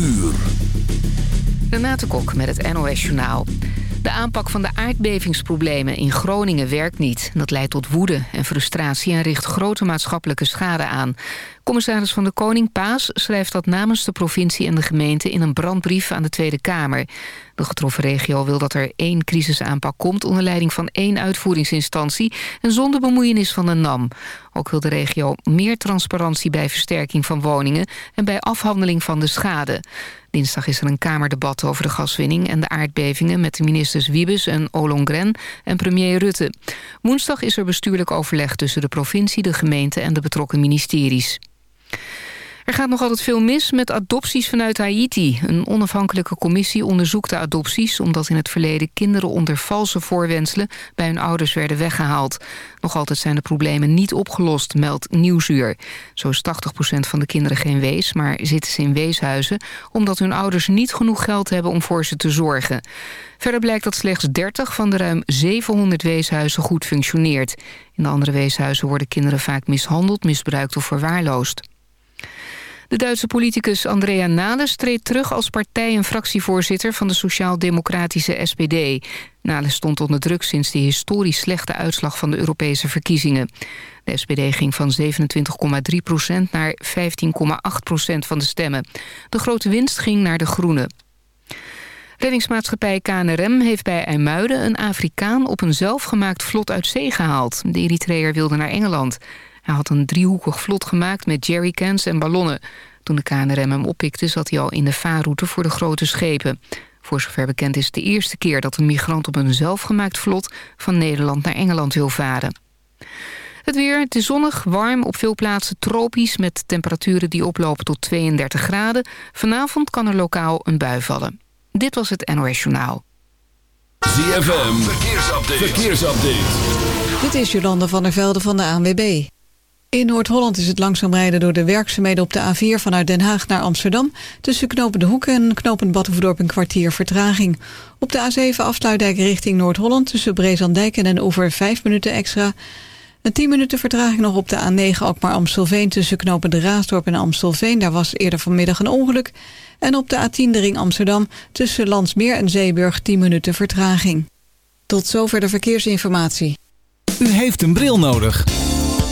uur. Renate Kok met het NOS Journaal. De aanpak van de aardbevingsproblemen in Groningen werkt niet. Dat leidt tot woede en frustratie en richt grote maatschappelijke schade aan. Commissaris van de Koning Paas schrijft dat namens de provincie en de gemeente... in een brandbrief aan de Tweede Kamer. De getroffen regio wil dat er één crisisaanpak komt... onder leiding van één uitvoeringsinstantie... en zonder bemoeienis van de NAM. Ook wil de regio meer transparantie bij versterking van woningen... en bij afhandeling van de schade. Dinsdag is er een Kamerdebat over de gaswinning en de aardbevingen... met de ministers Wiebes en Ollongren en premier Rutte. Woensdag is er bestuurlijk overleg tussen de provincie, de gemeente... en de betrokken ministeries. Er gaat nog altijd veel mis met adopties vanuit Haiti. Een onafhankelijke commissie onderzoekt de adopties... omdat in het verleden kinderen onder valse voorwenselen... bij hun ouders werden weggehaald. Nog altijd zijn de problemen niet opgelost, meldt Nieuwsuur. Zo is 80% van de kinderen geen wees, maar zitten ze in weeshuizen... omdat hun ouders niet genoeg geld hebben om voor ze te zorgen. Verder blijkt dat slechts 30 van de ruim 700 weeshuizen goed functioneert. In de andere weeshuizen worden kinderen vaak mishandeld, misbruikt of verwaarloosd. De Duitse politicus Andrea Nales treedt terug als partij- en fractievoorzitter van de sociaal-democratische SPD. Nales stond onder druk sinds de historisch slechte uitslag van de Europese verkiezingen. De SPD ging van 27,3% naar 15,8% van de stemmen. De grote winst ging naar de Groenen. Reddingsmaatschappij KNRM heeft bij IJmuiden een Afrikaan op een zelfgemaakt vlot uit zee gehaald. De Eritreër wilde naar Engeland. Hij had een driehoekig vlot gemaakt met jerrycans en ballonnen. Toen de KNRM hem oppikte zat hij al in de vaarroute voor de grote schepen. Voor zover bekend is het de eerste keer dat een migrant op een zelfgemaakt vlot... van Nederland naar Engeland wil varen. Het weer, het is zonnig, warm, op veel plaatsen tropisch... met temperaturen die oplopen tot 32 graden. Vanavond kan er lokaal een bui vallen. Dit was het NOS Journaal. ZFM, verkeersupdate. verkeersupdate. Dit is Jolanda van der Velde van de ANWB. In Noord-Holland is het langzaam rijden door de werkzaamheden op de A4 vanuit Den Haag naar Amsterdam. Tussen knopen De Hoek en knopen Battenverdorp een kwartier vertraging. Op de A7 afsluitdijk richting Noord-Holland tussen Brezandijk en Den Oever 5 minuten extra. Een 10 minuten vertraging nog op de A9 Alkmaar Amstelveen tussen knopen De Raasdorp en Amstelveen. Daar was eerder vanmiddag een ongeluk. En op de A10 de ring Amsterdam tussen Landsmeer en Zeeburg 10 minuten vertraging. Tot zover de verkeersinformatie. U heeft een bril nodig.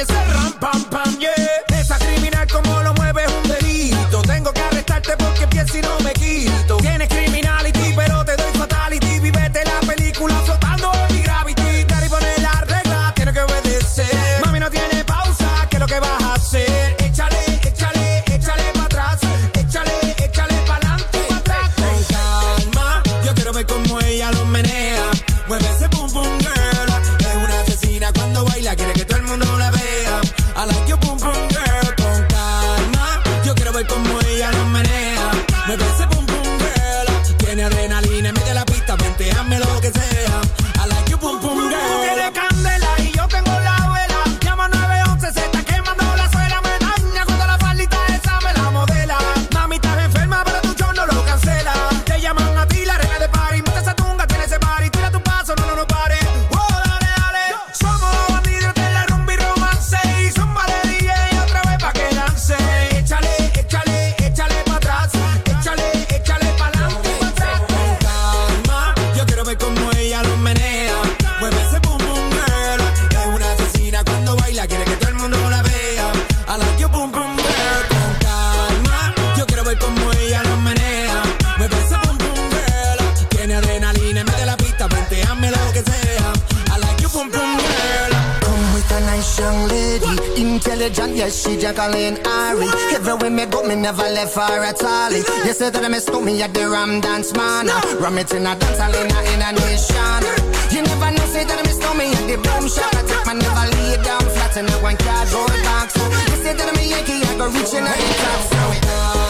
yourself With me go, me never left her at all. You say that I miss me at the Ram Dance Man. Ram it in a dance hall in a, in a nation. You never know, say that I miss me at the Boom Shop. I take my never lay down flat in a one box. You said that I'm a Yankee, I reaching out top.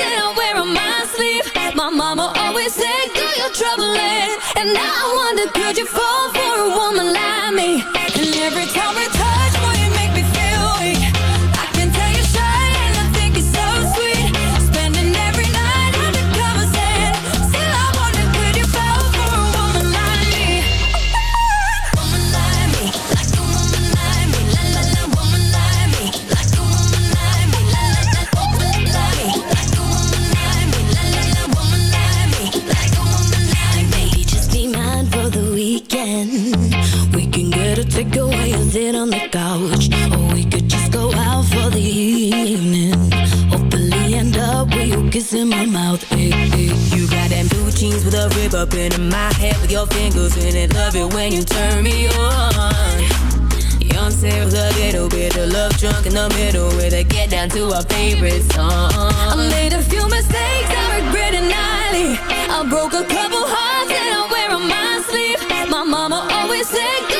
you're troubling, and now I wonder could you? couch Or we could just go out for the evening. Hopefully end up with you kissing my mouth. Hey, hey. You got them blue jeans with a rib up in my head With your fingers in it, love it when you turn me on. You know I'm with a little bit of love drunk in the middle Where they get down to our favorite song. I made a few mistakes I regret nightly. I broke a couple hearts and I wear on my sleeve. My mama always said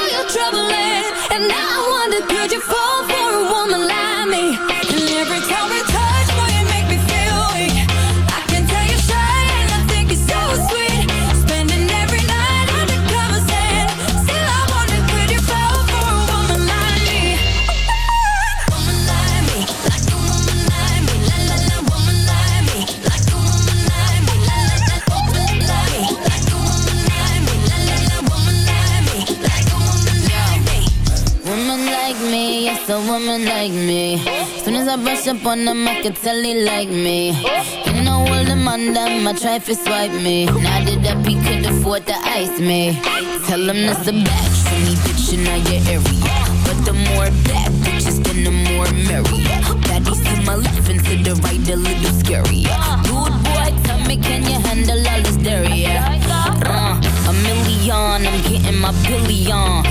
woman like me. Soon as I brush up on them, I can tell they like me. You know all the man them, I try to swipe me. Now that up, he could afford to ice me. Tell him that's a batch for me, bitch, in your area. But the more bad bitches, then the more merry. Baddies to my left and to the right, a little scary. Good boy, tell me, can you handle all this dairy? Uh, a million, I'm getting my billion.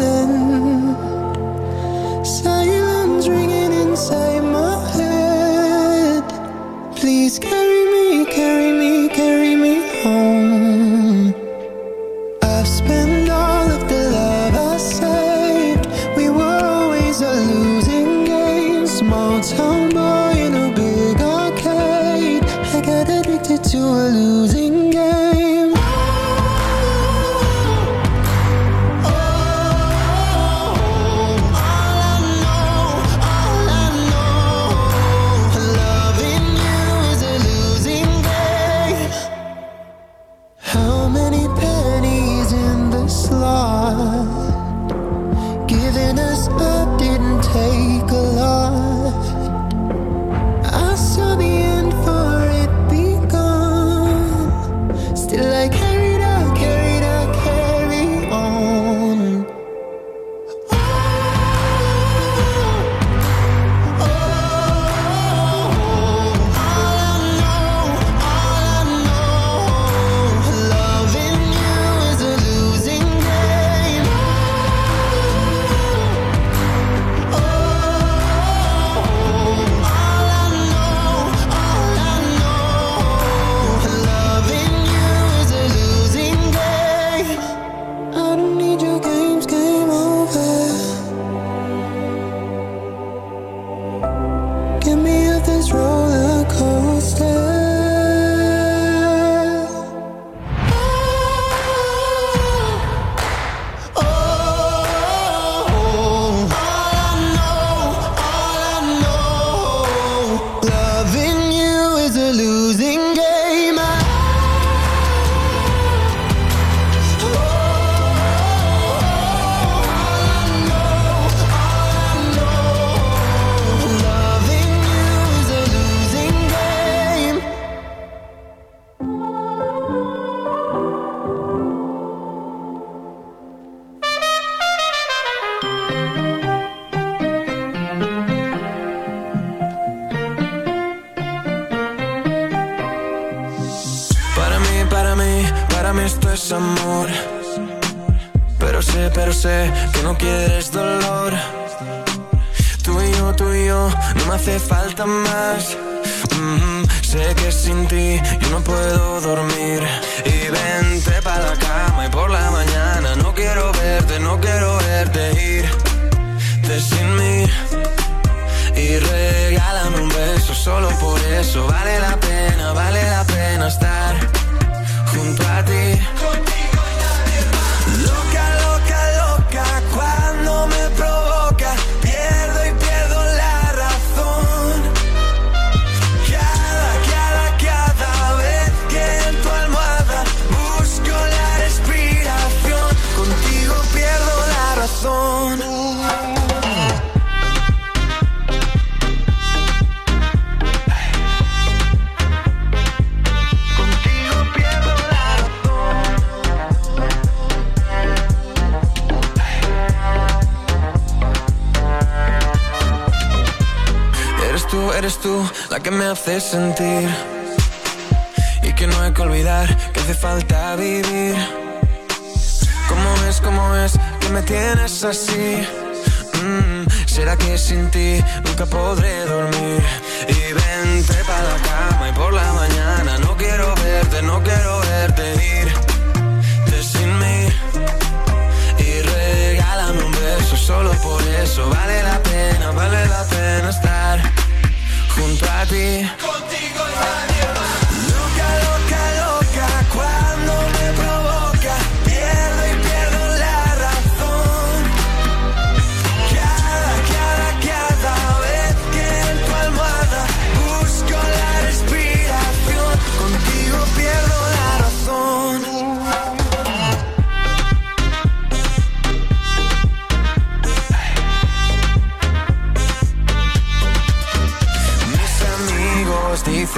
Contigo pierdo la eres tú la que me hace sentir y que no hay que olvidar que hace falta vivir. ¿Cómo es? ¿Cómo es? me tienes así. Mm, Será que sin ti nunca podré dormir. Y vente para la cama y por la mañana no quiero verte, no quiero verte irte sin mí. Y regálame un beso, solo por eso vale la pena, vale la pena estar junto a ti. Contigo y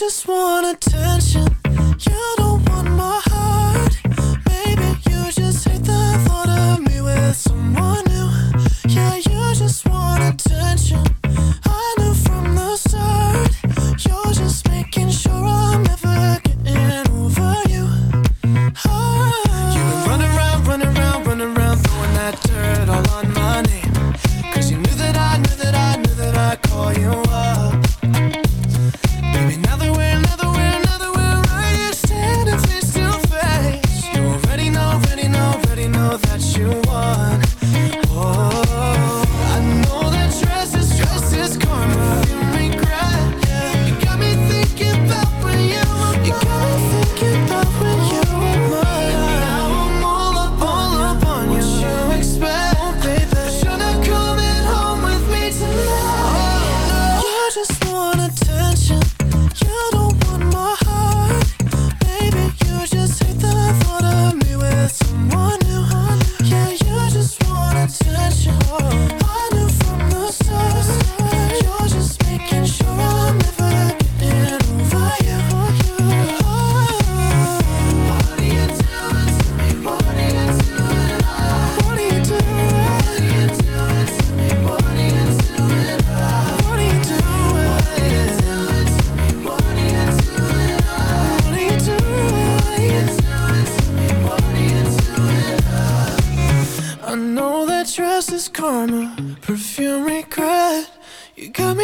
just want attention.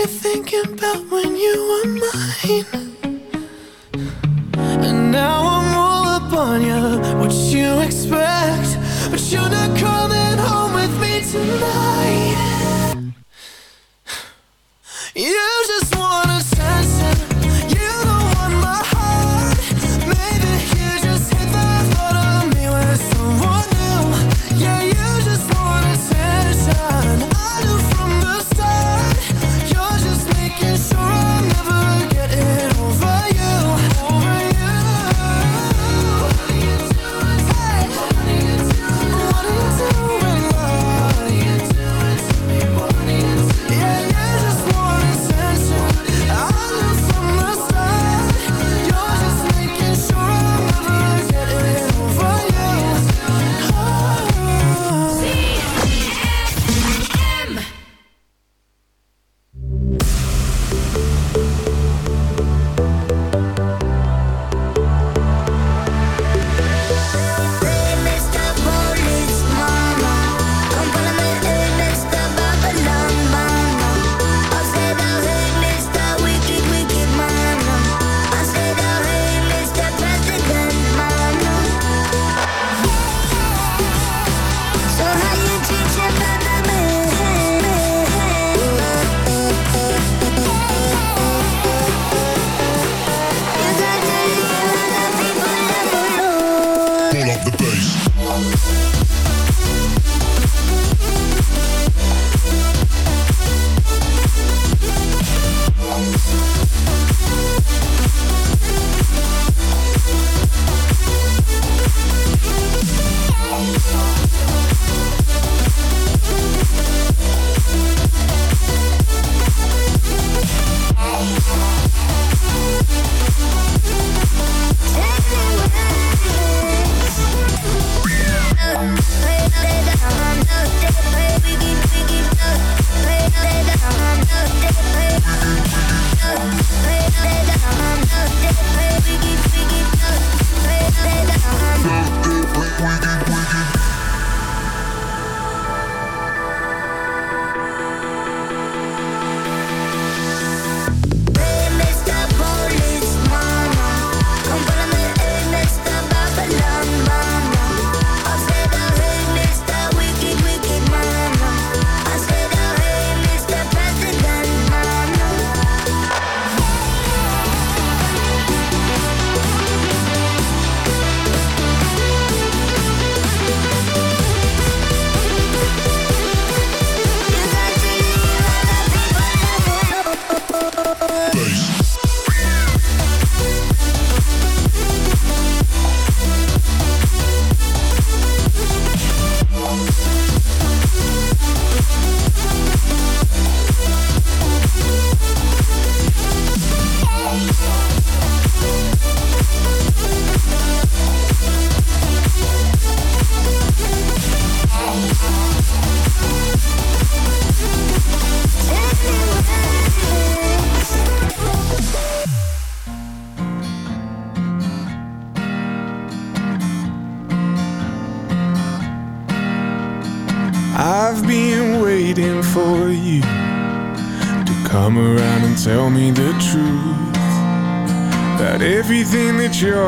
Thinking about when you were mine.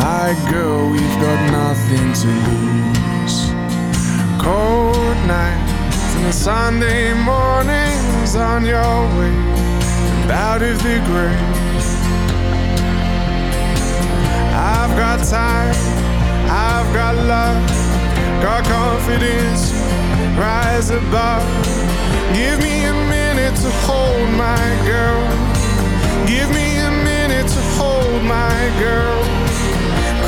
My girl, we've got nothing to lose. Cold nights And Sunday mornings on your way out of the grave. I've got time, I've got love, got confidence, rise above. Give me a minute to hold my girl. Give me a minute to hold my girl.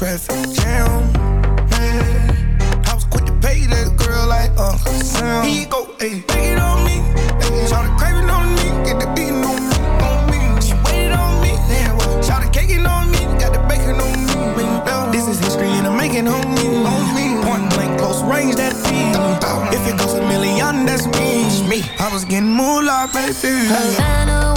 traffic jam. Man, I was quick to pay that girl like Uncle Sam. He go, ayy, take it on me. Ayy, shout the craving on me, get the beating on me, on me. She waited on me, yeah, well, shout the caking on me, got the bacon on me. Ring. This is history and I'm making on me, on me. Point blank, close range, that beat. If it goes a million, that's me. me. I was getting moolah, baby. Havana,